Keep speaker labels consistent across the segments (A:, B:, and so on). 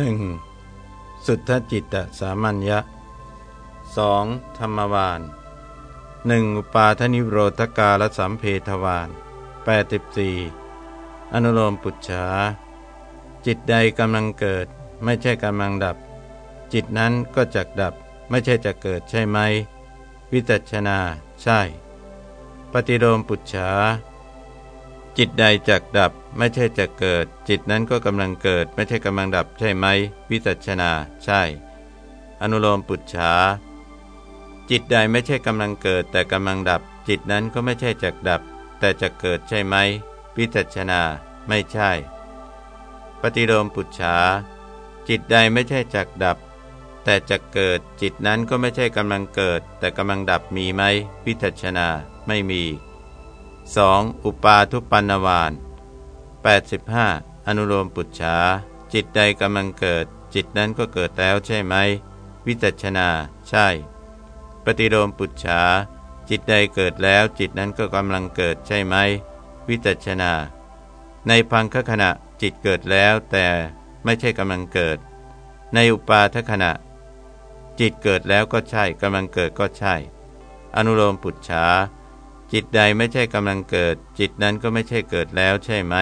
A: หนึ่งสุทธจิตตสามัญญะสองธรรมวานหนึ่งอุปาทนิโรธกาลสัมเพทวาน84 อนุโลมปุจฉาจิตใดกำลังเกิด ไม่ใช่กำลังดับ จิตนั้นก็จักดับ ไม่ใช่จะเกิดใช่ไหม วิจัชนา ใช่ ปฏิโลมปุจฉาจิตใดจักดับ ไม่ใช่จะเกิด จิตนั้นก็กำลังเกิด ไม่ใช่กำลังดับใช่ไหม วิจัชนา ใช่ อนุโลมปุจฉาจิตใดไม่ใช่กำลังเกิด แต่กำลังดับ จิตนั้นก็ไม่ใช่จักดับ แต่จะเกิดใช่ไหมวิจัชนา ไม่ใช่ ปฏิโลมปุจฉาจิตใดไม่ใช่จักดับ แต่จะเกิด จิตนั้นก็ไม่ใช่กำลังเกิด แต่กำลังดับมีไหมวิจัชนา ไม่มี 2. อุปาทุปันวาน 85 อนุโลมปุจฉาจิตใดกำลังเกิด จิตนั้นก็เกิดแล้วใช่ไหม วิจัชนา ใช่ ปฏิโลมปุจฉาจิตใดเกิดแล้ว จิตนั้นก็กำลังเกิดใช่ไหม วิจัชนา ในพังคขณะจิตเกิดแล้วแต่ไม่ใช่กำลังเกิด ในอุปาทขณะ จิตเกิดแล้วก็ใช่กำลังเกิดก็ใช่ อนุโลมปุจฉาจิตใดไม่ใช่กำลังเกิด จิตนั้นก็ไม่ใช่เกิดแล้วใช่ไหม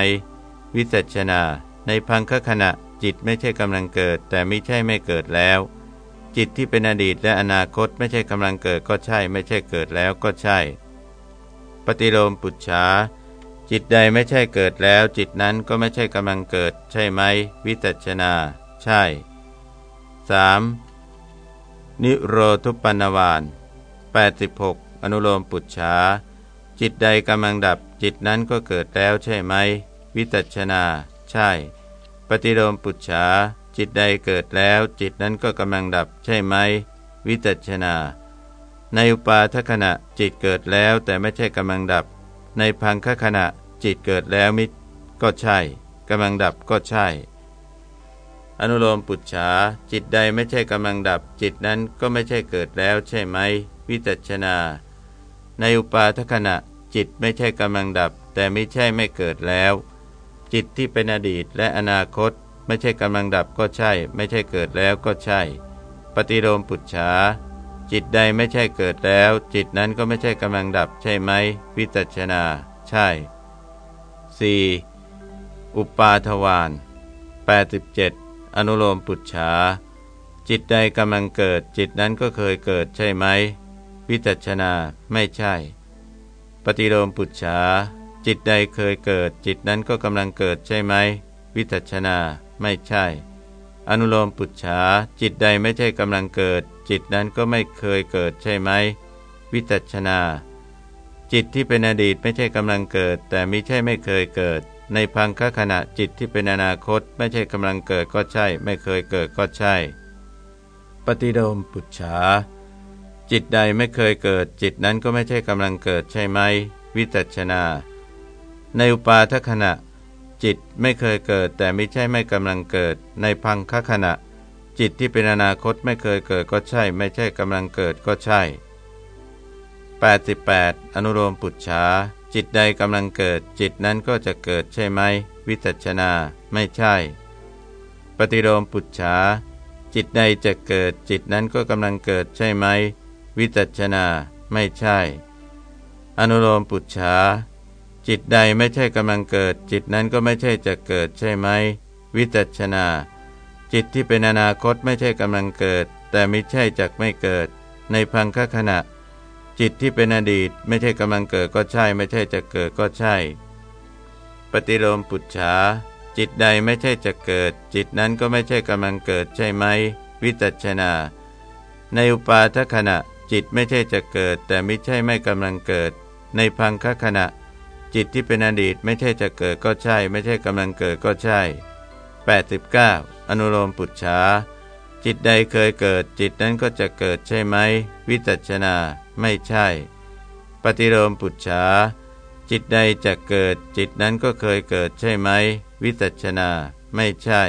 A: วิจัชนา ในพังคขณะจิตไม่ใช่กำลังเกิด แต่ไม่ใช่ไม่เกิดแล้ว จิตที่เป็นอดีตและอนาคตไม่ใช่กำลังเกิดก็ใช่ ไม่ใช่เกิดแล้วก็ใช่ ปฏิโลมปุจฉาจิตใดไม่ใช่เกิดแล้ว จิตนั้นก็ไม่ใช่กำลังเกิด ใช่ไหม วิจัชนา ใช่ 3. นิโรธุปนวาน86 อนุโลมปุจฉาจิตใดกำลังดับ จิตนั้นก็เกิดแล้วใช่ไหม วิจัชนา ใช่ ปฏิโลมปุจฉาจิตใดเกิดแล้ว จิตนั้นก็กำลังดับใช่ไหม วิจัชนา ในอุปาทขณะจิตเกิดแล้วแต่ไม่ใช่กำลังดับ ในพังคขณะจิตเกิดแล้วมิก็ใช่กำลังดับก็ใช่ อนุโลมปุจฉาจิตใดไม่ใช่กำลังดับ จิตนั้นก็ไม่ใช่เกิดแล้วใช่ไหม วิจัชนา ในอุปาทขณะจิตไม่ใช่กำลังดับ แต่ไม่ใช่ไม่เกิดแล้ว จิตที่เป็นอดีตและอนาคต ไม่ใช่กำลังดับก็ใช่ ไม่ใช่เกิดแล้วก็ใช่ ปฏิโลมปุจฉาจิตใดไม่ใช่เกิดแล้ว จิตนั้นก็ไม่ใช่กำลังดับใช่ไหม วิจัชนา ใช่ 4. อุปาทวาน87 อนุโลมปุจฉาจิตใดกำลังเกิด จิตนั้นก็เคยเกิดใช่ไหม วิจัชนา ไม่ใช่ ปฏิโลมปุจฉา จิตใดเคยเกิด จิตนั้นก็กำลังเกิดใช่ไหม วิจัชนา ไม่ใช่ อนุโลมปุจฉาจิตใดไม่ใช่กำลังเกิด จิตนั้นก็ไม่เคยเกิดใช่ไหม วิจัชนา จิตที่เป็นอดีตไม่ใช่กำลังเกิด แต่ม่ใช่ไม่เคยเกิด ในพังคขณะจิตที่เป็นอนาคต ไม่ใช่กำลังเกิดก็ใช่ ไม่เคยเกิดก็ใช่ ปฏิโลมปุจฉาจิตใดไม่เคยเกิด จิตนั้นก็ไม่ใช่กำลังเกิดใช่ไหม วิจัชนา ในอุปาทขณะ จิตไม่เคยเกิด แต่ไม่ใช่ไม่กำลังเกิด ในพังคขณะ จิตที่เป็นอนาคตไม่เคยเกิดก็ใช่ ไม่ใช่กำลังเกิดก็ใช่ 88 อนุโลมปุจฉาจิตใดกำลังเกิด จิตนั้นก็จะเกิดใช่ไหม วิจัชนา ไม่ใช่ ปฏิโลมปุจฉาจิตใดจะเกิด จิตนั้นก็กำลังเกิดใช่ไหม วิจัชนา ไม่ใช่ อนุโลมปุจฉา จิตใดไม่ใช่กำลังเกิด จิตนั้นก็ไม่ใช่จะเกิดใช่ไหมวิจัชนา จิตที่เป็นอนาคตไม่ใช่กำลังเกิด แต่ไม่ใช่จักไม่เกิด ในพังคขณะ จิตที่เป็นอดีตไม่ใช่กำลังเกิดก็ใช่ ไม่ใช่จะเกิดก็ใช่ ปฏิโลมปุจฉาจิตใดไม่ใช่จะเกิด จิตนั้นก็ไม่ใช่กำลังเกิดใช่ไหมวิจัชนา ในอุปาทขณะ จิตไม่ใช่จะเกิด แต่ไม่ใช่ไม่กำลังเกิด ในพังคขณะ จิตที่เป็นอดีตไม่ใช่จะเกิดก็ใช่ ไม่ใช่กำลังเกิดก็ใช่ 89 อนุโลมปุจฉาจิตใดเคยเกิด จิตนั้นก็จะเกิดใช่ไหม วิจัชนา ไม่ใช่ ปฏิโลมปุจฉาจิตใดจะเกิด จิตนั้นก็เคยเกิดใช่ไหม วิจัชนา ไม่ใช่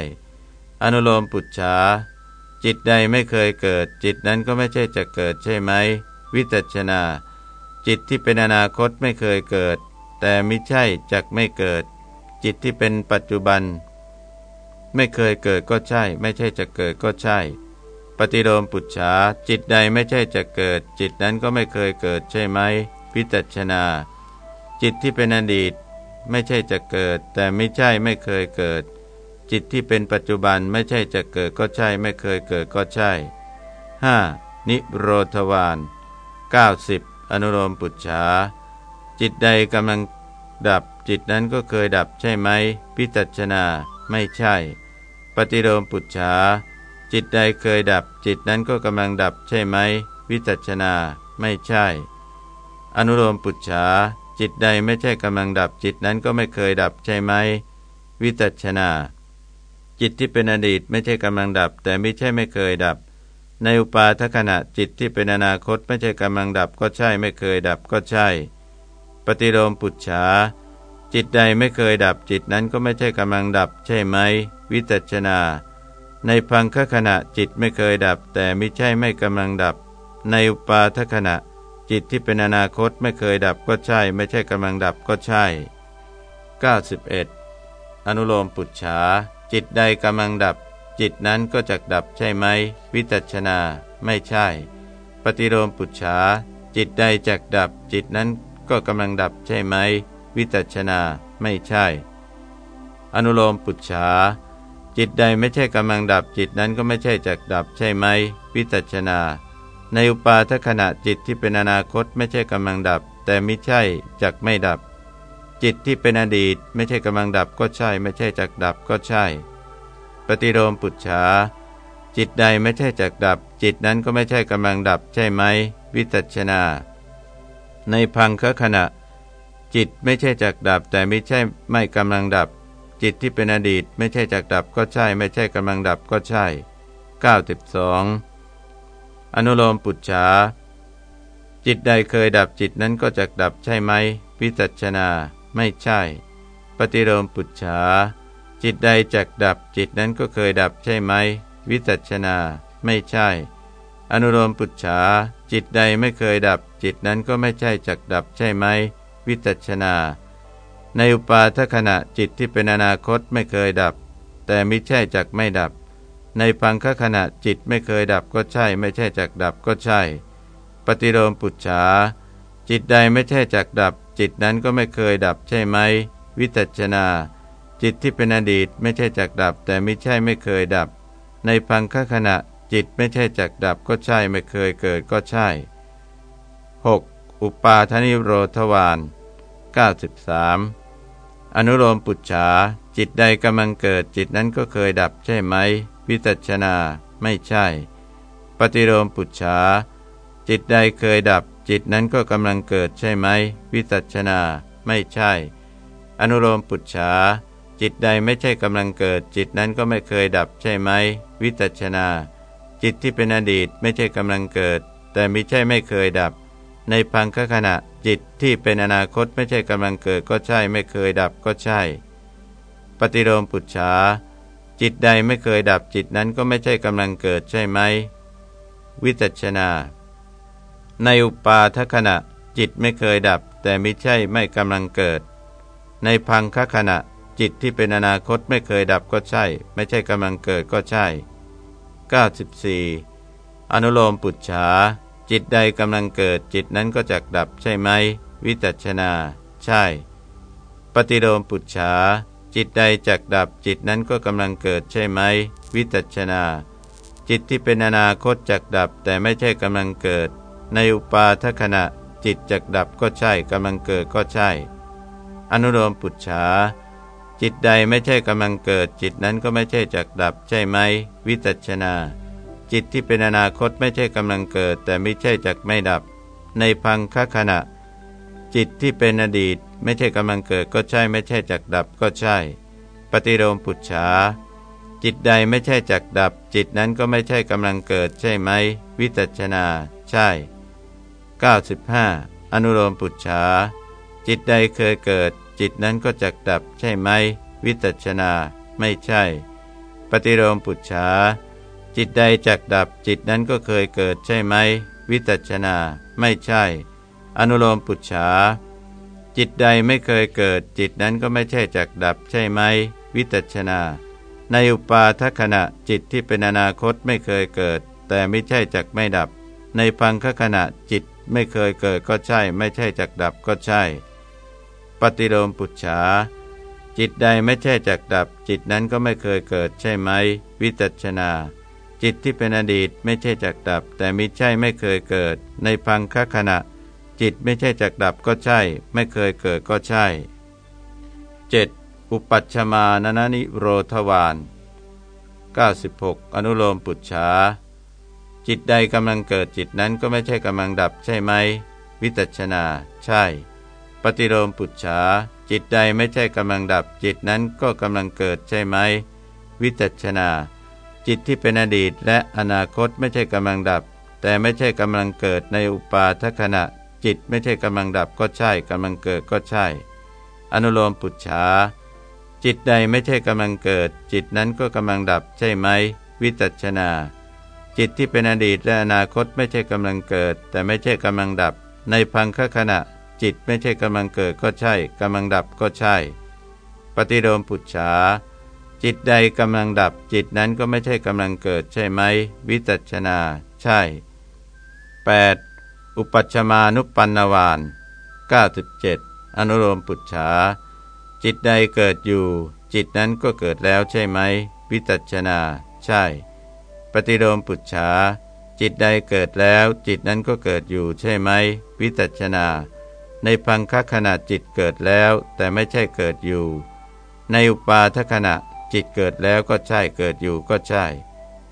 A: อนุโลมปุจฉาจิตใดไม่เคยเกิด จิตนั้นก็ไม่ใช่จะเกิดใช่ไหม วิจัชนา จิตที่เป็นอนาคตไม่เคยเกิด แต่ไม่ใช่จักไม่เกิด จิตที่เป็นปัจจุบัน ไม่เคยเกิดก็ใช่ ไม่ใช่จะเกิดก็ใช่ ปฏิโลมปุจฉาจิตใดไม่ใช่จะเกิด จิตนั้นก็ไม่เคยเกิดใช่ไหมพิจัชนา จิตที่เป็นอดีต ไม่ใช่จะเกิด แต่ไม่ใช่ไม่เคยเกิด จิตที่เป็นปัจจุบันไม่ใช่จะเกิดก็ใช่ ไม่เคยเกิดก็ใช่ 5. นิโรธวาน90 อนุโลมปุจฉา จิตใดกำลังดับจิตนั้นก็เคยดับใช่ไหม พิจัชนาไม่ใช่ ปฏิโลมปุจฉาจิตใดเคยดับ จิตนั้นก็กำลังดับใช่ไหม วิจัชนาไม่ใช่ อนุโลมปุจฉาจิตใดไม่ใช่กำลังดับจิตนั้นก็ไม่เคยดับใช่ไหม วิจัชนา จิตที่เป็นอดีตไม่ใช่กำลังดับ แต่ไม่ใช่ไม่เคยดับ ในอุปาทขณะจิตที่เป็นอนาคตไม่ใช่กำลังดับก็ใช่ไม่เคยดับก็ใช่ ปฏิโลมปุจฉาจิตใดไม่เคยดับจิตนั้นก็ไม่ใช่กำลังดับใช่ไหม วิจัชนา ในพังคขณะจิตไม่เคยดับ แต่ไม่ใช่ไม่กำลังดับ ในอุปาทขณะ จิตที่เป็นอนาคตไม่เคยดับก็ใช่ ไม่ใช่กำลังดับก็ใช่ 91 อนุโลมปุจฉาจิตใดกำลังดับ จิตนั้นก็จะดับใช่ไหม วิจัชนา ไม่ใช่ ปฏิโลมปุจฉาจิตใดจักดับจิตนั้น ก็กำลังดับใช่ไหม วิจัชนาไม่ใช่ อนุโลมปุจฉา จิตใดไม่ใช่กำลังดับจิตนั้นก็ไม่ใช่จักดับใช่ไหม วิจัชนา ในอุปาทขณะจิตที่เป็นอนาคตไม่ใช่กำลังดับ แต่ไม่ใช่จักไม่ดับ จิตที่เป็นอดีตไม่ใช่กำลังดับก็ใช่ ไม่ใช่จักดับก็ใช่ ปฏิโลมปุจฉาจิตใดไม่ใช่จักดับ จิตนั้นก็ไม่ใช่กำลังดับใช่ไหม วิจัชนา ในพังคขณะ จิตไม่ใช่จักดับ แต่ไม่ใช่ไม่กำลังดับ จิตที่เป็นอดีตไม่ใช่จักดับก็ใช่ ไม่ใช่กำลังดับก็ใช่ 92 อนุโลมปุจฉาจิตใดเคยดับจิตนั้นก็จักดับใช่ไหมวิจัชนา ไม่ใช่ ปฏิโลมปุจฉาจิตใดจักดับจิตนั้นก็เคยดับใช่ไหมวิจัชนา ไม่ใช่ อนุโลมปุจฉาจิตใดไม่เคยดับ จิตนั้นก็ไม่ใช่จักดับใช่ไหม วิจัชนา ในอุปาทขณะจิตที่เป็นอนาคตไม่เคยดับ แต่ไม่ใช่จักไม่ดับ ในพังคขณะจิตไม่เคยดับก็ใช่ ไม่ใช่จักดับก็ใช่ ปฏิโลมปุจฉาจิตใดไม่ใช่จักดับ จิตนั้นก็ไม่เคยดับใช่ไหม วิจัชนา จิตที่เป็นอดีตไม่ใช่จักดับ แต่ไม่ใช่ไม่เคยดับ ในพังคขณะ จิตไม่ใช่จักดับก็ใช่ไม่เคยเกิดก็ใช่ 6. อุปาทนิโรธวาน93 อนุโลมปุจฉาจิตใดกำลังเกิดจิตนั้นก็เคยดับใช่ไหม วิจัชนาไม่ใช่ ปฏิโลมปุจฉาจิตใดเคยดับ จิตนั้นก็กำลังเกิดใช่ไหม วิจัชนาไม่ใช่ อนุโลมปุจฉาจิตใดไม่ใช่กำลังเกิด จิตนั้นก็ไม่เคยดับใช่ไหม วิจัชนา จิตที่เป็นอดีตไม่ใช่กำลังเกิด แต่ไม่ใช่ไม่เคยดับ ในพังคขณะจิตที่เป็นอนาคตไม่ใช่กำลังเกิดก็ใช่ ไม่เคยดับก็ใช่ ปฏิโลมปุจฉาจิตใดไม่เคยดับจิตนั้นก็ไม่ใช่กำลังเกิดใช่ไหม วิจัชนา ในอุปาทขณะจิตไม่เคยดับ แต่ไม่ใช่ไม่กำลังเกิด ในพังคขณะจิตที่เป็นอนาคตไม่เคยดับก็ใช่ ไม่ใช่กำลังเกิดก็ใช่ 94 อนุโลมปุจฉา จิตใดกำลังเกิดจิตนั้นก็จักดับใช่ไหม วิจัชนา ใช่ ปฏิโลมปุจฉา จิตใดจักดับจิตนั้นก็กำลังเกิดใช่ไหม วิจัชนา จิตที่เป็นอนาคตจักดับแต่ไม่ใช่กำลังเกิด ในอุปาทขณะ จิตจักดับก็ใช่กำลังเกิดก็ใช่ อนุโลมปุจฉา จิตใดไม่ใช่กำลังเกิด จิตนั้นก็ไม่ใช่จักดับใช่ไหม วิจัชนา จิตที่เป็นอนาคตไม่ใช่กำลังเกิด แต่ไม่ใช่จักไม่ดับ ในพังคขณะ จิตที่เป็นอดีต ไม่ใช่กำลังเกิดก็ใช่ ไม่ใช่จักดับก็ใช่ ปฏิโลมปุจฉาจิตใดไม่ใช่จักดับ จิตนั้นก็ไม่ใช่กำลังเกิดใช่ไหม วิตัชนา ใช่ 95 อนุโลมปุจฉาจิตใดเคยเกิด จิตนั้นก็จักดับใช่ไหม วิตัชนา ไม่ใช่ ปฏิโลมปุจฉาจิตใดจักดับจิตนั้นก็เคยเกิดใช่ไหม วิตัชนา ไม่ใช่ อนุโลมปุจฉาจิตใดไม่เคยเกิด จิตนั้นก็ไม่ใช่จักดับใช่ไหม วิตัชนา ในอุปาทขณะจิตที่เป็นอนาคตไม่เคยเกิด แต่ไม่ใช่จักไม่ดับ ในพังคขณะจิตไม่เคยเกิดก็ใช่ ไม่ใช่จักดับก็ใช่ ปฏิโลมปุจฉาจิตใดไม่ใช่จักดับ จิตนั้นก็ไม่เคยเกิดใช่ไหม วิจัชนา จิตที่เป็นอดีตไม่ใช่จักดับ แต่มิใช่ไม่เคยเกิด ในพังคขณะ จิตไม่ใช่จักดับก็ใช่ ไม่เคยเกิดก็ใช่ 7. อุปัชมานนนิโรธวาน96 อนุโลมปุจฉาจิตใดกำลังเกิดจิตนั้นก็ไม่ใช่กำลังดับใช่ไหม วิจัชนา ใช่ ฏิโลมปุจฉาจิตใดไม่ใช่กำลังดับ จิตนั้นก็กำลังเกิดใช่ไหม วิจัชนา จิตที่เป็นอดีตและอนาคตไม่ใช่กำลังดับ แต่ไม่ใช่กำลังเกิดในอุปาทขณะ จิตไม่ใช่กำลังดับก็ใช่กำลังเกิดก็ใช่ อนุโลมปุจฉาจิตใดไม่ใช่กำลังเกิด จิตนั้นก็กำลังดับใช่ไหม วิจัชนา จิตที่เป็นอดีตและอนาคตไม่ใช่กำลังเกิด แต่ไม่ใช่กำลังดับ ในพังคขณะ จิตไม่ใช่กำลังเกิดก็ใช่กำลังดับก็ใช่ ปฏิโลมปุจฉา จิตใดกำลังดับ จิตนั้นก็ไม่ใช่กำลังเกิดใช่ไหม วิจัชนา ใช่ 8. อุปัชมานุปันนวาน97 อนุโลมปุจฉา จิตใดเกิดอยู่ จิตนั้นก็เกิดแล้วใช่ไหม วิจัชนา ใช่ ปฏิโลมปุจฉาจิตใดเกิดแล้ว จิตนั้นก็เกิดอยู่ใช่ไหม วิจัชนา ในพังคขณะจิตเกิดแล้ว แต่ไม่ใช่เกิดอยู่ ในอุปาทขณะจิตเกิดแล้วก็ใช่เกิดอยู่ก็ใช่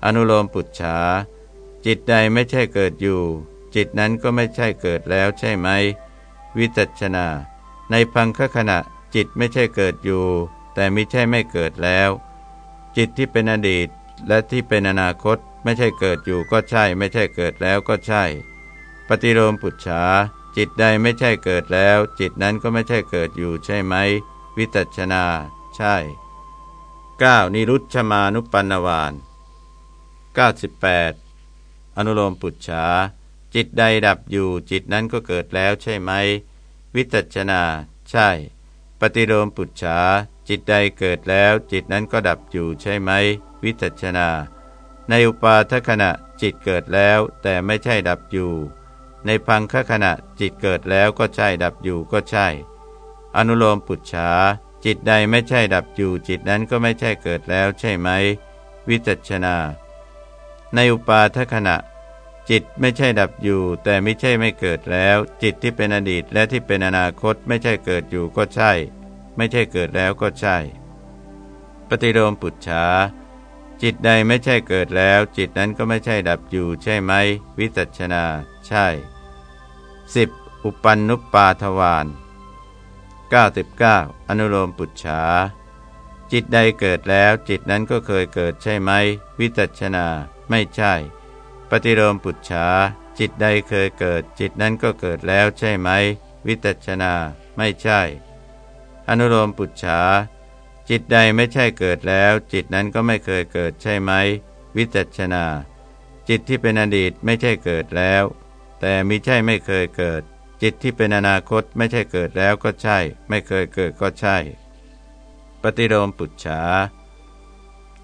A: อนุโลมปุจฉาจิตใดไม่ใช่เกิดอยู่ จิตนั้นก็ไม่ใช่เกิดแล้วใช่ไหม วิจัชนา ในพังคขณะจิตไม่ใช่เกิดอยู่ แต่ไม่ใช่ไม่เกิดแล้ว จิตที่เป็นอดีตและที่เป็นอนาคตไม่ใช่เกิดอยู่ก็ใช่ ไม่ใช่เกิดแล้วก็ใช่ ปฏิโลมปุจฉา จิตใดไม่ใช่เกิดแล้ว จิตนั้นก็ไม่ใช่เกิดอยู่ใช่ไหม วิตัชนา ใช่ 9. นิรุชมานุปันวาน98 อนุโลมปุจฉาจิตใดดับอยู่ จิตนั้นก็เกิดแล้วใช่ไหม วิตัชนา ใช่ ปฏิโลมปุจฉาจิตใดเกิดแล้ว จิตนั้นก็ดับอยู่ใช่ไหม วิตัชนา ในอุปาทขณะจิตเกิดแล้ว แต่ไม่ใช่ดับอยู่ ในพังคขณะจิตเกิดแล้วก็ใช่ดับอยู่ก็ใช่ อนุโลมปุจฉาจิตใดไม่ใช่ดับอยู่ จิตนั้นก็ไม่ใช่เกิดแล้วใช่ไหม วิจัชนา ในอุปาทขณะ จิตไม่ใช่ดับอยู่ แต่ไม่ใช่ไม่เกิดแล้ว จิตที่เป็นอดีตและที่เป็นอนาคตไม่ใช่เกิดอยู่ก็ใช่ ไม่ใช่เกิดแล้วก็ใช่ ปฏิโลมปุจฉาจิตใดไม่ใช่เกิดแล้ว จิตนั้นก็ไม่ใช่ดับอยู่ใช่ไหม วิจัชนา ใช่ 10. อุปันนุปปาทวาน99 อนุโลมปุจฉา จิตใดเกิดแล้วจิตนั้นก็เคยเกิดใช่ไหม วิจัชนา ไม่ใช่ ปฏิโลมปุจฉา จิตใดเคยเกิด จิตนั้นก็เกิดแล้วใช่ไหม วิจัชนา ไม่ใช่ อนุโลมปุจฉา จิตใดไม่ใช่เกิดแล้ว จิตนั้นก็ไม่เคยเกิดใช่ไหม วิจัชนา จิตที่เป็นอดีตไม่ใช่เกิดแล้ว แต่มิใช่ไม่เคยเกิด จิตที่เป็นอนาคตไม่ใช่เกิดแล้วก็ใช่ ไม่เคยเกิดก็ใช่ ปฏิโลมปุจฉา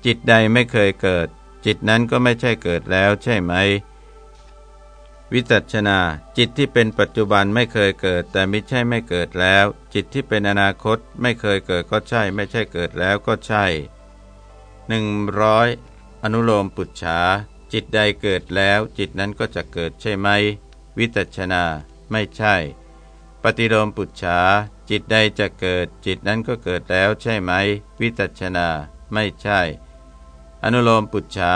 A: จิตใดไม่เคยเกิด จิตนั้นก็ไม่ใช่เกิดแล้วใช่ไหม วิจัชนา จิตที่เป็นปัจจุบันไม่เคยเกิด แต่ไม่ใช่ไม่เกิดแล้ว จิตที่เป็นอนาคตไม่เคยเกิดก็ใช่ ไม่ใช่เกิดแล้วก็ใช่หนึ่งร้อยอนุโลมปุจฉา จิตใดเกิดแล้วจิตนั้นก็จะเกิดใช่ไหม วิจัชนา ไม่ใช่ ปฏิโลมปุจฉา จิตใดจะเกิด จิตนั้นก็เกิดแล้วใช่ไหม วิจัชนา ไม่ใช่ อนุโลมปุจฉา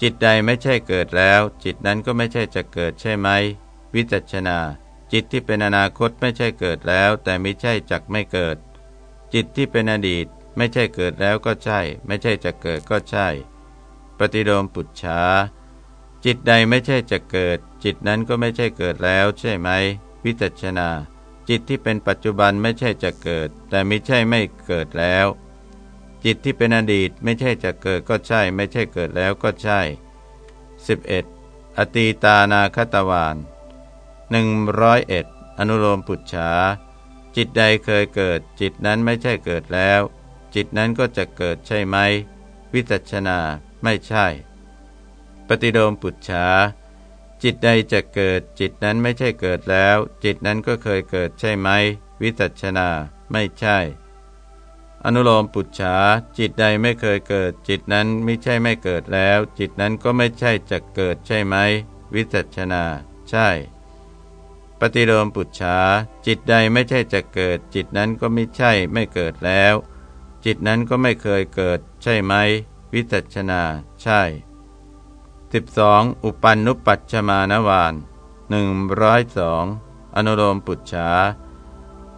A: จิตใดไม่ใช่เกิดแล้ว จิตนั้นก็ไม่ใช่จะเกิดใช่ไหม วิจัชนา จิตที่เป็นอนาคตไม่ใช่เกิดแล้ว แต่ไม่ใช่จักไม่เกิด จิตที่เป็นอดีต ไม่ใช่เกิดแล้วก็ใช่ ไม่ใช่จะเกิดก็ใช่ ปฏิโลมปุจฉาจิตใดไม่ใช่จะเกิด จิตนั้นก็ไม่ใช่เกิดแล้ว ใช่ไหม วิจัชนา จิตที่เป็นปัจจุบันไม่ใช่จะเกิด แต่ไม่ใช่ไม่เกิดแล้ว จิตที่เป็นอดีตไม่ใช่จะเกิดก็ใช่ ไม่ใช่เกิดแล้วก็ใช่ 11. อตีตานาคตวาน101 อนุโลมปุจฉาจิตใดเคยเกิด จิตนั้นไม่ใช่เกิดแล้ว จิตนั้นก็จะเกิดใช่ไหมววิจัชนา ไม่ใช่ ปฏิโลมปุจฉาจิตใดจะเกิด จิตนั้นไม่ใช่เกิดแล้ว จิตนั้นก็เคยเกิดใช่ไหม วิจัชนา ไม่ใช่ อนุโลมปุจฉาจิตใดไม่เคยเกิด จิตนั้นไม่ใช่ไม่เกิดแล้ว จิตนั้นก็ไม่ใช่จะเกิดใช่ไหม วิจัชนา ใช่ ปฏิโลมปุจฉาจิตใดไม่ใช่จะเกิด จิตนั้นก็ไม่ใช่ไม่เกิดแล้ว จิตนั้นก็ไม่เคยเกิด ใช่ไหม วิจัชนา ใช่ 12. อุปันนุปัชมานวาน102อนุโลมปุจฉา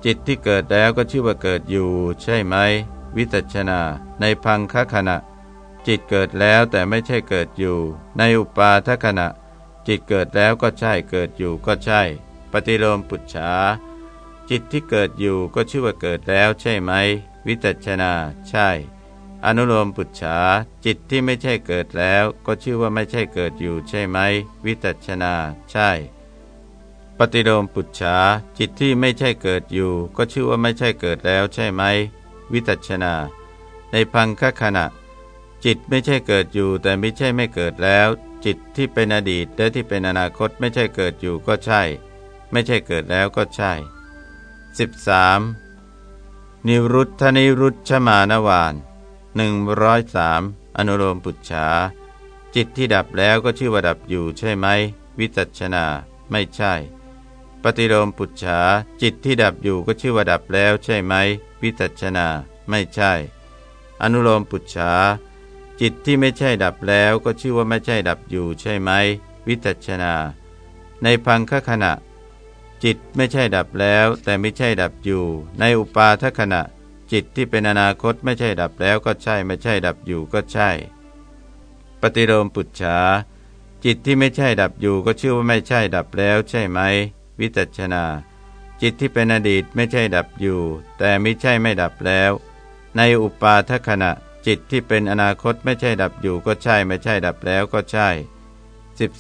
A: จิตที่เกิดแล้วก็ชื่อว่าเกิดอยู่ ใช่ไหม วิจัชนา ในพังคขณะ จิตเกิดแล้วแต่ไม่ใช่เกิดอยู่ ในอุปาทขณะ จิตเกิดแล้วก็ใช่เกิดอยู่ก็ใช่ ปฏิโลมปุจฉาจิตที่เกิดอยู่ก็ชื่อว่าเกิดแล้วใช่ไหม วิจัชนา ใช่ อนุโลมปุจฉาจิตที่ไม่ใช่เกิดแล้ว ก็ชื่อว่าไม่ใช่เกิดอยู่ใช่ไหม วิจัชนา ใช่ ปฏิโลมปุจฉาจิตที่ไม่ใช่เกิดอยู่ ก็ชื่อว่าไม่ใช่เกิดแล้วใช่ไหม วิจัชนา ในพังคขณะ จิตไม่ใช่เกิดอยู่ แต่ไม่ใช่ไม่เกิดแล้ว จิตที่เป็นอดีตและที่เป็นอนาคตไม่ใช่เกิดอยู่ก็ใช่ ไม่ใช่เกิดแล้วก็ใช่ 13. นิรุตธนิรุตชมานวาน 103อนุโลมปุจฉาจิตที่ดับแล้วก็ชื่อว่าดับอยู่ใช่ไหม วิจัชนา ไม่ใช่ ปฏิโลมปุจฉาจิตที่ดับอยู่ก็ชื่อว่าดับแล้วใช่ไหม วิจัชนา ไม่ใช่ อนุโลมปุจฉาจิตที่ไม่ใช่ดับแล้วก็ชื่อว่าไม่ใช่ดับอยู่ใช่ไหม วิจัชนา ในพังคขณะ จิตไม่ใช่ดับแล้ว แต่ไม่ใช่ดับอยู่ ในอุปาทขณะ จิตที่เป็นอนาคตไม่ใช่ดับแล้วก็ใช่ไม่ใช่ดับอยู่ก็ใช่ ปฏิโลมปุจฉาจิตที่ไม่ใช่ดับอยู่ก็ชื่อว่าไม่ใช่ดับแล้วใช่ไหม วิจัชนา จิตที่เป็นอดีตไม่ใช่ดับอยู่ แต่ไม่ใช่ไม่ดับแล้ว ในอุปาทขณะ จิตที่เป็นอนาคตไม่ใช่ดับอยู่ก็ใช่ไม่ใช่ดับแล้วก็ใช่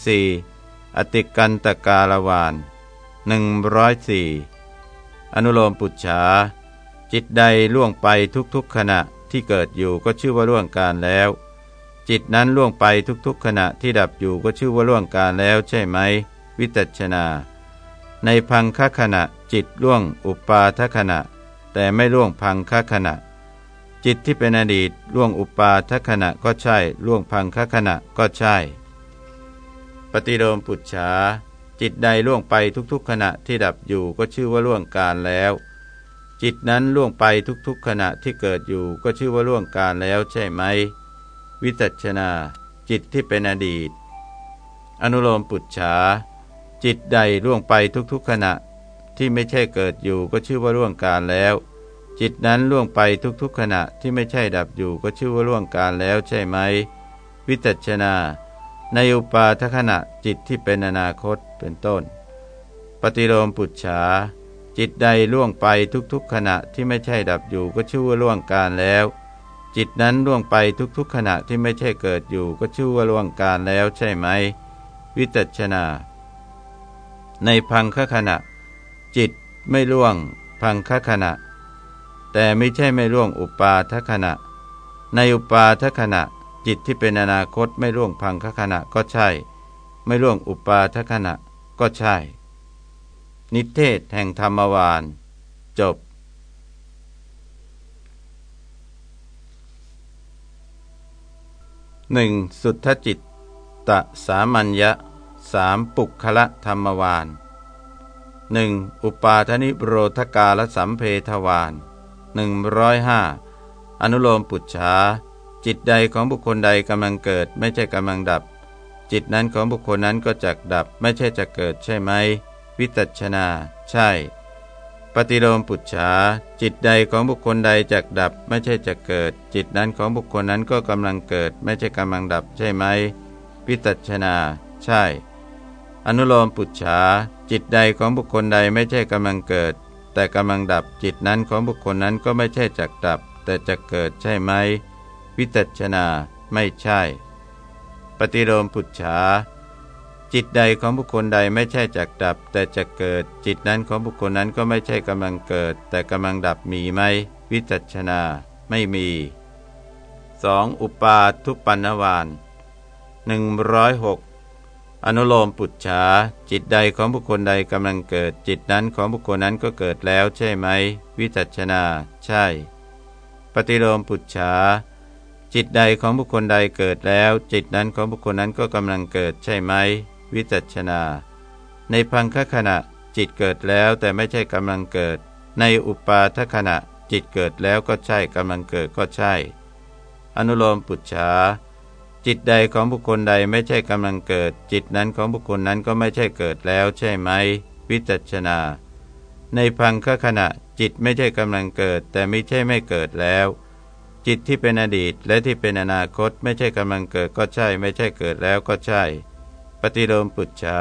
A: 14. อติกันตกาลวาน104อนุโลมปุจฉา จิตใดล่วงไปทุกๆขณะที่เกิดอยู่ก็ชื่อว่าล่วงการแล้ว จิตนั้นล่วงไปทุกๆขณะที่ดับอยู่ก็ชื่อว่าล่วงการแล้วใช่ไหม วิจัชนา ในพังคขณะจิตล่วงอุปาทขณะ แต่ไม่ล่วงพังคขณะ จิตที่เป็นอดีตล่วงอุปาทขณะก็ใช่ล่วงพังคขณะก็ใช่ ปฏิโลมปุจฉาจิตใดล่วงไปทุกๆขณะที่ดับอยู่ก็ชื่อว่าล่วงการแล้ว จิตนั้นล่วงไปทุกๆขณะที่เกิดอยู่ก็ชื่อว่าล่วงการแล้วใช่ไหม วิจัชนา จิตที่เป็นอดีต อนุโลมปุจฉา จิตใดล่วงไปทุกๆขณะที่ไม่ใช่เกิดอยู่ก็ชื่อว่าล่วงการแล้ว จิตนั้นล่วงไปทุกๆขณะที่ไม่ใช่ดับอยู่ก็ชื่อว่าล่วงการแล้วใช่ไหม วิจัชนา ในอุปาทขณะจิตที่เป็นอนาคตเป็นต้น ปฏิโลมปุจฉา จิตใดล่วงไปทุกๆขณะที่ไม่ใช่ดับอยู่ก็ชื่อว่าล่วงการแล้ว จิตนั้นล่วงไปทุกๆขณะที่ไม่ใช่เกิดอยู่ก็ชื่อว่าล่วงการแล้วใช่ไหม วิจัชนา ในพังคขณะ จิตไม่ล่วงพังคขณะ แต่ไม่ใช่ไม่ล่วงอุปาทขณะ ในอุปาทขณะ จิตที่เป็นอนาคตไม่ล่วงพังคขณะก็ใช่ ไม่ล่วงอุปาทขณะก็ใช่ นิเทศแห่งธรรมวานจบหนึ่งสุทธจิตตะสามัญญะสามปุคละธรรมวานหนึ่งอุปาทนิโรธกาลสัมเพทวานหนึ่งร้อยห้าอนุโลมปุจฉาจิตใดของบุคคลใดกำลังเกิดไม่ใช่กำลังดับ จิตนั้นของบุคคลนั้นก็จะดับไม่ใช่จะเกิดใช่ไหม วิตัชนา ใช่ ปฏิโลมปุจฉาจิตใดของบุคคลใดจักดับไม่ใช่จะเกิด จิตนั้นของบุคคลนั้นก็กำลังเกิด ไม่ใช่กำลังดับใช่ไหมวิตัชนา ใช่ อนุโลมปุจฉาจิตใดของบุคคลใดไม่ใช่กำลังเกิด แต่กำลังดับจิตนั้นของบุคคลนั้นก็ไม่ใช่จักดับ แต่จะเกิดใช่ไหมวิตัชนา ไม่ใช่ ปฏิโลมปุจฉา จิตใดของบุคคลใดไม่ใช่จักดับ แต่จะเกิด จิตนั้นของบุคคลนั้นก็ไม่ใช่กำลังเกิด แต่กำลังดับมีไหม วิจัชนา ไม่มี 2. อุปาทุปันนวาน106อนุโลมปุจฉาจิตใดของบุคคลใดกำลังเกิด จิตนั้นของบุคคลนั้นก็เกิดแล้วใช่ไหม วิจัชนา ใช่ ปฏิโลมปุจฉาจิตใดของบุคคลใดเกิดแล้ว จิตนั้นของบุคคลนั้นก็กำลังเกิดใช่ไหม วิจัชนา ในพังคขณะจิตเกิดแล้วแต่ไม่ใช่กำลังเกิด ในอุปาทขณะจิตเกิดแล้วก็ใช่กำลังเกิดก็ใช่ อนุโลมปุจฉาจิตใดของบุคคลใดไม่ใช่กำลังเกิด จิตนั้นของบุคคลนั้นก็ไม่ใช่เกิดแล้วใช่ไหม วิจัชนา ในพังคขณะจิตไม่ใช่กำลังเกิด แต่ไม่ใช่ไม่เกิดแล้ว จิตที่เป็นอดีตและที่เป็นอนาคตไม่ใช่กำลังเกิดก็ใช่ ไม่ใช่เกิดแล้วก็ใช่ ปฏิโลมปุจฉา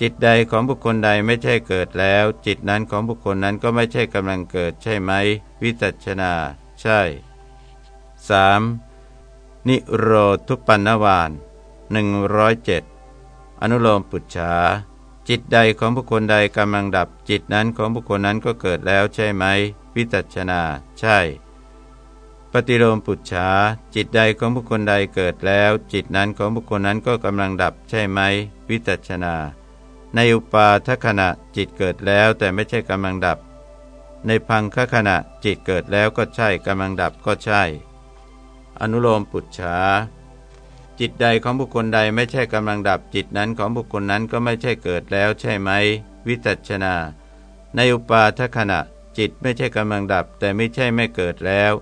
A: จิตใดของบุคคลใดไม่ใช่เกิดแล้ว จิตนั้นของบุคคลนั้นก็ไม่ใช่กำลังเกิดใช่ไหม วิจัชนา ใช่ 3. นิโรธุปันนวาน107 อนุโลมปุจฉาจิตใดของบุคคลใดกำลังดับ จิตนั้นของบุคคลนั้นก็เกิดแล้วใช่ไหม วิจัชนา ใช่ ปฏิโลมปุจฉาจิตใดของบุคคลใดเกิดแล้ว จิตนั้นของบุคคลนั้นก็กำลังดับใช่ไหม วิจัชนา ในอุปาทขณะจิตเกิดแล้วแต่ไม่ใช่กำลังดับ ในพังคขณะจิตเกิดแล้วก็ใช่กำลังดับก็ใช่ อนุโลมปุจฉาจิตใดของบุคคลใดไม่ใช่กำลังดับจิตนั้นของบุคคลนั้นก็ไม่ใช่เกิดแล้วใช่ไหม วิจัชนา ในอุปาทขณะจิตไม่ใช่กำลังดับ แต่ไม่ใช่ไม่เกิดแล้ว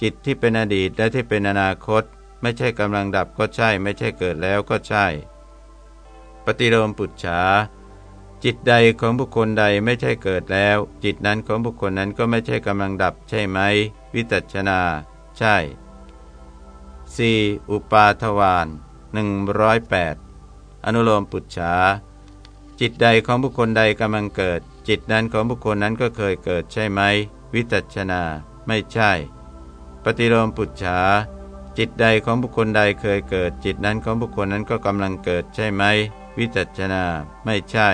A: จิตที่เป็นอดีตและที่เป็นอนาคต ไม่ใช่กำลังดับก็ใช่ ไม่ใช่เกิดแล้วก็ใช่ ปฏิโลมปุจฉาจิตใดของบุคคลใดไม่ใช่เกิดแล้ว จิตนั้นของบุคคลนั้นก็ไม่ใช่กำลังดับใช่ไหม วิตัชนา ใช่ 4. อุปาทวาน108 อนุโลมปุจฉาจิตใดของบุคคลใดกำลังเกิด จิตนั้นของบุคคลนั้นก็เคยเกิดใช่ไหม วิตัชนา ไม่ใช่ ปฏิโลมปุจฉาจิตใดของบุคคลใดเคยเกิด จิตนั้นของบุคคลนั้นก็กำลังเกิดใช่ไหม วิจัชนาไม่ใช่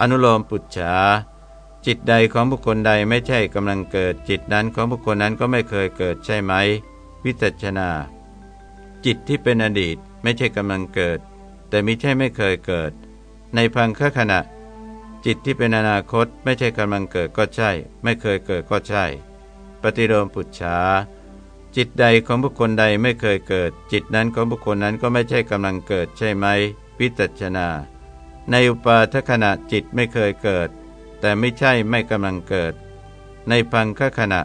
A: อนุโลมปุจฉาจิตใดของบุคคลใดไม่ใช่กำลังเกิด จิตนั้นของบุคคลนั้นก็ไม่เคยเกิดใช่ไหม วิจัชนา จิตที่เป็นอดีตไม่ใช่กำลังเกิด แต่ม่ใช่ไม่เคยเกิด ในพังคขณะ จิตที่เป็นอนาคตไม่ใช่กำลังเกิดก็ใช่ ไม่เคยเกิดก็ใช่ ปฏิโลมปุจฉาจิตใดของบุคคลใดไม่เคยเกิด จิตนั้นของบุคคลนั้นก็ไม่ใช่กำลังเกิดใช่ไหมวิจัชนา ในอุปาทขณะจิตไม่เคยเกิด แต่ไม่ใช่ไม่กำลังเกิด ในพังคขณะ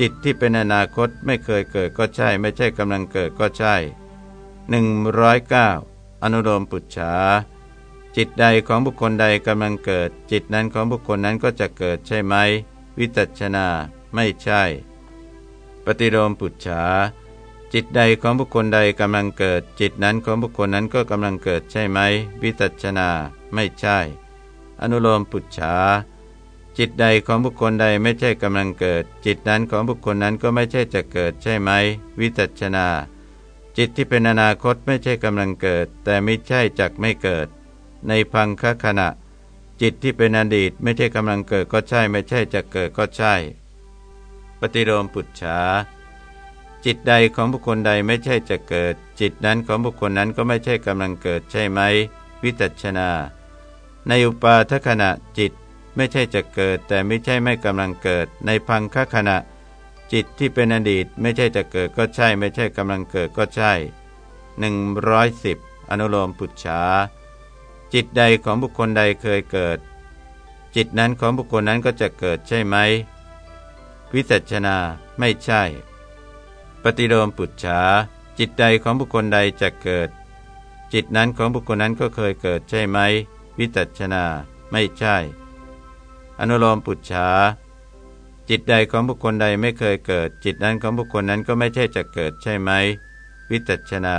A: จิตที่เป็นอนาคตไม่เคยเกิดก็ใช่ ไม่ใช่กำลังเกิดก็ใช่หนึ่งร้อยเก้าอนุโลมปุจฉาจิตใดของบุคคลใดกำลังเกิด จิตนั้นของบุคคลนั้นก็จะเกิดใช่ไหมวิจัชนา ไม่ใช่ ปฏิโลมปุจฉาจิตใดของบุคคลใดกำลังเกิด จิตนั้นของบุคคลนั้นก็กำลังเกิดใช่ไหม วิจัชนา ไม่ใช่ อนุโลมปุจฉาจิตใดของบุคคลใดไม่ใช่กำลังเกิด จิตนั้นของบุคคลนั้นก็ไม่ใช่จะเกิดใช่ไหม วิจัชนา จิตที่เป็นอนาคตไม่ใช่กำลังเกิด แต่ไม่ใช่จักไม่เกิด ในพังคขณะ จิตที่เป็นอดีตไม่ใช่กำลังเกิดก็ใช่ ไม่ใช่จะเกิดก็ใช่ ปฏิโลมปุจฉาจิตใดของบุคคลใดไม่ใช่จะเกิด จิตนั้นของบุคคลนั้นก็ไม่ใช่กำลังเกิดใช่ไหม วิจัชนา ในอุปาทขณะจิตไม่ใช่จะเกิด แต่ไม่ใช่ไม่กำลังเกิด ในพังคขณะ จิตที่เป็นอดีตไม่ใช่จะเกิดก็ใช่ ไม่ใช่กำลังเกิดก็ใช่หนึ่งร้อยสิบอนุโลมปุจฉาจิตใดของบุคคลใดเคยเกิด จิตนั้นของบุคคลนั้นก็จะเกิดใช่ไหม วิจัชนาไม่ใช่ ปฏิโลมปุจฉาจิตใดของบุคคลใดจะเกิด จิตนั้นของบุคคลนั้นก็เคยเกิดใช่ไหม วิจัชนาไม่ใช่ อนุโลมปุจฉาจิตใดของบุคคลใดไม่เคยเกิด จิตนั้นของบุคคลนั้นก็ไม่ใช่จะเกิดใช่ไหม วิจัชนา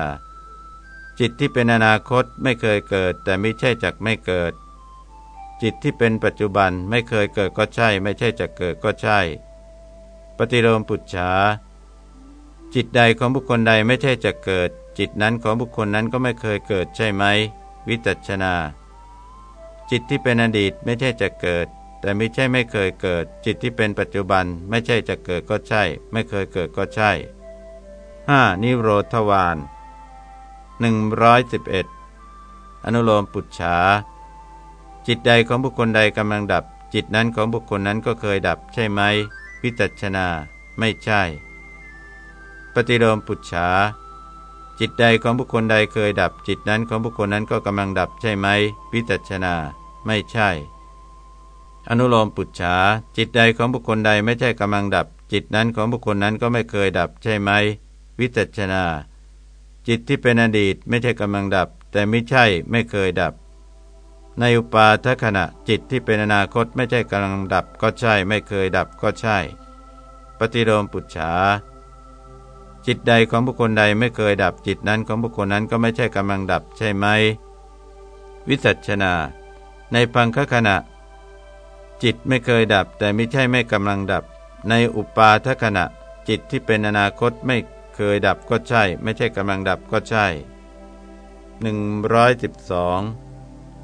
A: จิตที่เป็นอนาคตไม่เคยเกิด แต่ไม่ใช่จักไม่เกิด จิตที่เป็นปัจจุบันไม่เคยเกิดก็ใช่ ไม่ใช่จะเกิดก็ใช่ ปฏิโลมปุจฉาจิตใดของบุคคลใดไม่ใช่จะเกิด จิตนั้นของบุคคลนั้นก็ไม่เคยเกิดใช่ไหม วิจัชนา จิตที่เป็นอดีตไม่ใช่จะเกิด แต่ไม่ใช่ไม่เคยเกิด จิตที่เป็นปัจจุบันไม่ใช่จะเกิดก็ใช่ ไม่เคยเกิดก็ใช่ 5. นิโรธวาน111 อนุโลมปุจฉาจิตใดของบุคคลใดกำลังดับ จิตนั้นของบุคคลนั้นก็เคยดับใช่ไหม วิจัชนาไม่ใช่ ปฏิโลมปุจฉาจิตใดของบุคคลใดเคยดับ จิตนั้นของบุคคลนั้นก็กำลังดับใช่ไหม วิจัชนาไม่ใช่ อนุโลมปุจฉาจิตใดของบุคคลใดไม่ใช่กำลังดับ จิตนั้นของบุคคลนั้นก็ไม่เคยดับใช่ไหม วิจัชนา จิตที่เป็นอดีตไม่ใช่กำลังดับ แต่ไม่ใช่ไม่เคยดับ ในอุปาทขณะจิตที่เป็นอนาคตไม่ใช่กำลังดับก็ใช่ไม่เคยดับก็ใช่ ปฏิโลมปุจฉาจิตใดของบุคคลใดไม่เคยดับจิตนั้นของบุคคลนั้นก็ไม่ใช่กำลังดับใช่ไหม วิสัชนา ในพังคขณะ จิตไม่เคยดับแต่ไม่ใช่ไม่กำลังดับ ในอุปาทขณะ จิตที่เป็นอนาคตไม่เคยดับก็ใช่ ไม่ใช่กำลังดับก็ใช่112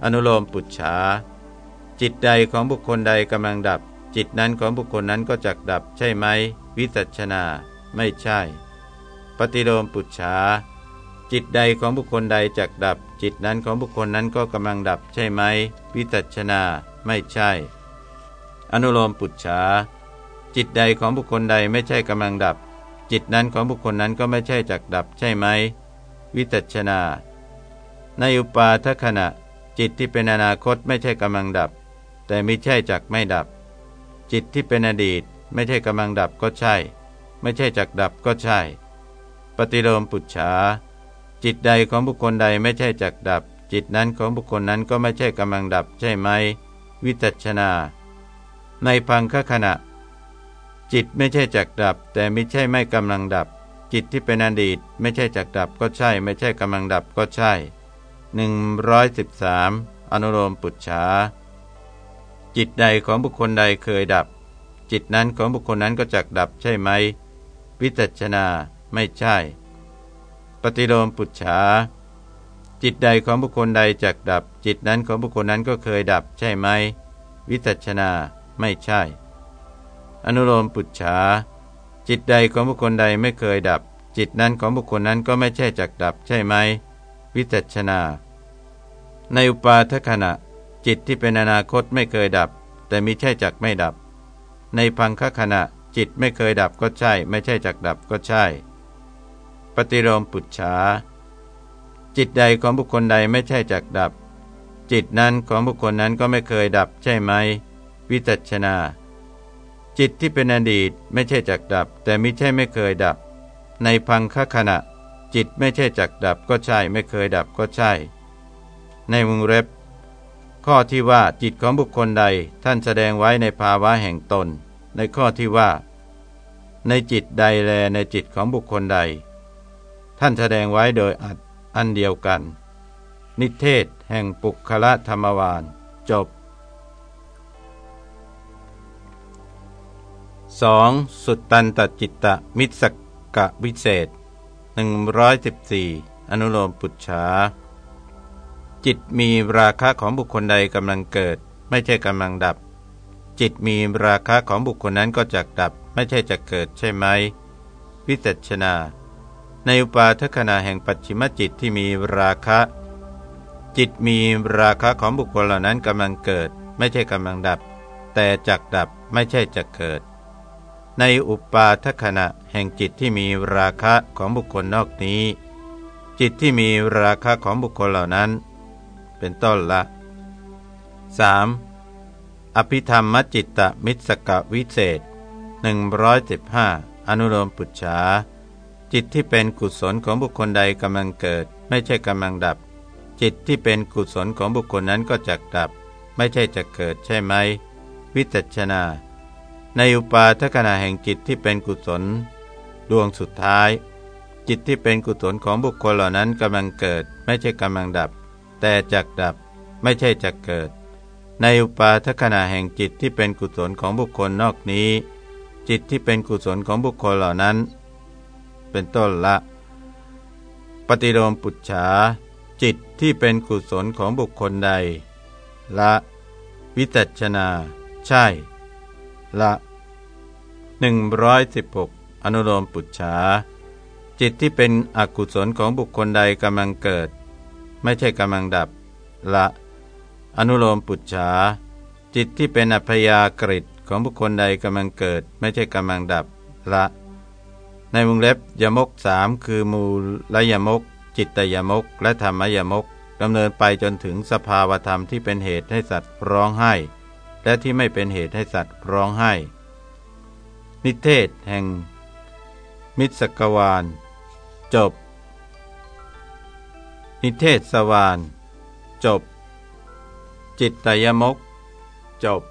A: อนุโลมปุจฉาจิตใดของบุคคลใดกำลังดับ จิตนั้นของบุคคลนั้นก็จักดับใช่ไหม วิสัชนา ไม่ใช่ ปฏิโลมปุจฉาจิตใดของบุคคลใดจักดับ จิตนั้นของบุคคลนั้นก็กำลังดับใช่ไหม วิจัชนา ไม่ใช่ อนุโลมปุจฉาจิตใดของบุคคลใดไม่ใช่กำลังดับ จิตนั้นของบุคคลนั้นก็ไม่ใช่จักดับใช่ไหม วิจัชนา ในอุปาทขณะ จิตที่เป็นอนาคตไม่ใช่กำลังดับ แต่ไม่ใช่จักไม่ดับ จิตที่เป็นอดีตไม่ใช่กำลังดับก็ใช่ ไม่ใช่จักดับก็ใช่ ปฏิโลมปุจฉาจิตใดของบุคคลใดไม่ใช่จักดับ จิตนั้นของบุคคลนั้นก็ไม่ใช่กำลังดับใช่ไหม วิจัชนา ในพังคขณะ จิตไม่ใช่จักดับ แต่ไม่ใช่ไม่กำลังดับ จิตที่เป็นอดีต ไม่ใช่จักดับก็ใช่ ไม่ใช่กำลังดับก็ใช่ 113 อนุโลมปุจฉาจิตใดของบุคคลใดเคยดับ จิตนั้นของบุคคลนั้นก็จักดับใช่ไหม วิจัชนาไม่ใช่ ปฏิโลมปุจฉาจิตใดของบุคคลใดจักดับ จิตนั้นของบุคคลนั้นก็เคยดับใช่ไหม วิจัชนาไม่ใช่ อนุโลมปุจฉาจิตใดของบุคคลใดไม่เคยดับ จิตนั้นของบุคคลนั้นก็ไม่ใช่จักดับใช่ไหม วิจัชนา ในอุปาทขณะ จิตที่เป็นอนาคตไม่เคยดับ แต่มิใช่จักไม่ดับ ในพังคขณะจิตไม่เคยดับก็ใช่ ไม่ใช่จักดับก็ใช่ ปฏิโลมปุจฉาจิตใดของบุคคลใดไม่ใช่จักดับ จิตนั้นของบุคคลนั้นก็ไม่เคยดับใช่ไหม วิจัชนา จิตที่เป็นอดีตไม่ใช่จักดับ แต่ม่ใช่ไม่เคยดับ ในพังคขณะ จิตไม่ใช่จักดับก็ใช่ ไม่เคยดับก็ใช่ ในวงเล็บ ข้อที่ว่าจิตของบุคคลใดท่านแสดงไว้ในภาวะแห่งตน ในข้อที่ว่า ในจิตใดแลในจิตของบุคคลใด ท่านแสดงไว้โดยอัดอันเดียวกัน นิเทศแห่งปุคละธรรมวานจบ 2. สุตตันตจิตตมิสกะวิเศษ 114 อนุโลมปุจฉาจิตมีราคะของบุคคลใดกำลังเกิด ไม่ใช่กำลังดับ จิตมีราคะของบุคคลนั้นก็จะดับ ไม่ใช่จะเกิดใช่ไหมวิจัชนา ในอุปาทขณะแห่งปัจฉิมจิตที่มีราคะ จิตมีราคะของบุคคลเหล่านั้นกำลังเกิด ไม่ใช่กำลังดับ แต่จักดับไม่ใช่จะเกิด ในอุปาทขณะแห่งจิตที่มีราคะของบุคคลนอกนี้ จิตที่มีราคะของบุคคลเหล่านั้น เป็นต้นละ 3. อภิธรรมจิตตมิสกวิเศษ115 อนุโลมปุจฉาจิตที่เป็นกุศลของบุคคลใดกำลังเกิด ไม่ใช่กำลังดับ จิตที่เป็นกุศลของบุคคลนั้นก็จักดับ ไม่ใช่จะเกิดใช่ไหม วิจัชนา ในอุปาทขณะแห่งจิตที่เป็นกุศล ดวงสุดท้าย จิตที่เป็นกุศลของบุคคลเหล่านั้นกำลังเกิด ไม่ใช่กำลังดับ แต่จักดับไม่ใช่จะเกิด ในอุปาทขณะแห่งจิตที่เป็นกุศลของบุคคลนอกนี้ จิตที่เป็นกุศลของบุคคลเหล่านั้น เป็นต้นละ ปฏิโลมปุจฉาจิตที่เป็นกุศลของบุคคลใด ละ วิจัชนา ใช่ ละ116อนุโลมปุจฉาจิตที่เป็นอกุศลของบุคคลใดกำลังเกิด ไม่ใช่กำลังดับ ละ อนุโลมปุจฉาจิตที่เป็นอัพยากฤิของบุคคลใดกำลังเกิด ไม่ใช่กำลังดับ ละ ในวงเล็บยมกสามคือมูลยมก จิตตยมก และธรรมยมกดำเนินไปจนถึงสภาวธรรมที่เป็นเหตุให้สัตว์ร้องไห้ และที่ไม่เป็นเหตุให้สัตว์ร้องไห้ นิเทศแห่ง มิสกวาล จบ นิเทศสวานจบ จิตตยมก จบ